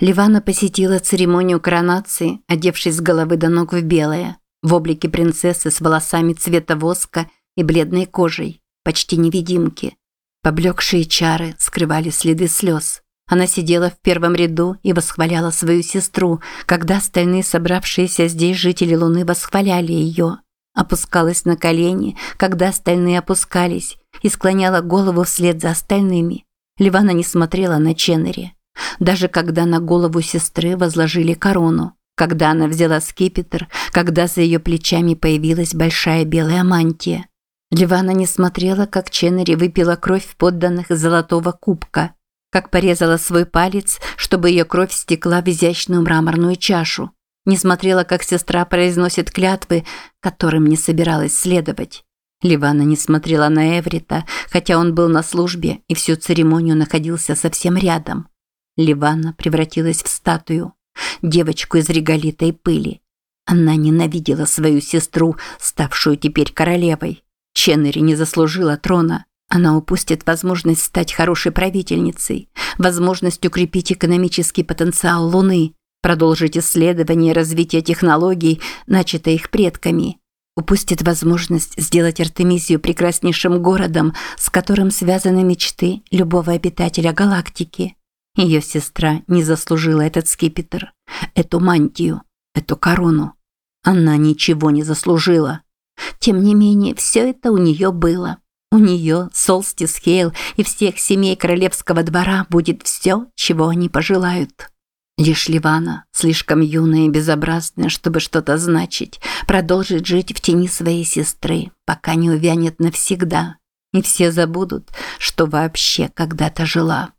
Ливана посетила церемонию коронации, одевшись с головы до ног в белое, в облике принцессы с волосами цвета воска и бледной кожей, почти невидимки. Поблекшие чары скрывали следы слез. Она сидела в первом ряду и восхваляла свою сестру, когда остальные собравшиеся здесь жители Луны восхваляли ее. Опускалась на колени, когда остальные опускались, и склоняла голову вслед за остальными. Ливана не смотрела на Ченнери. Даже когда на голову сестры возложили корону, когда она взяла скипетр, когда за ее плечами появилась большая белая мантия. Ливана не смотрела, как Ченнери выпила кровь подданных золотого кубка, как порезала свой палец, чтобы ее кровь стекла в изящную мраморную чашу. Не смотрела, как сестра произносит клятвы, которым не собиралась следовать. Ливана не смотрела на Эврита, хотя он был на службе и всю церемонию находился совсем рядом. Ливана превратилась в статую, девочку из реголита и пыли. Она ненавидела свою сестру, ставшую теперь королевой. Ченнери не заслужила трона. Она упустит возможность стать хорошей правительницей, возможность укрепить экономический потенциал Луны, продолжить исследование и развитие технологий, начатое их предками. Упустит возможность сделать Артемизию прекраснейшим городом, с которым связаны мечты любого обитателя галактики. Ее сестра не заслужила этот скипетр, эту мантию, эту корону. Она ничего не заслужила. Тем не менее, все это у нее было. У нее, Солстис Хейл и всех семей королевского двора будет все, чего они пожелают. Лишь Ливана, слишком юная и безобразная, чтобы что-то значить, продолжит жить в тени своей сестры, пока не увянет навсегда. И все забудут, что вообще когда-то жила.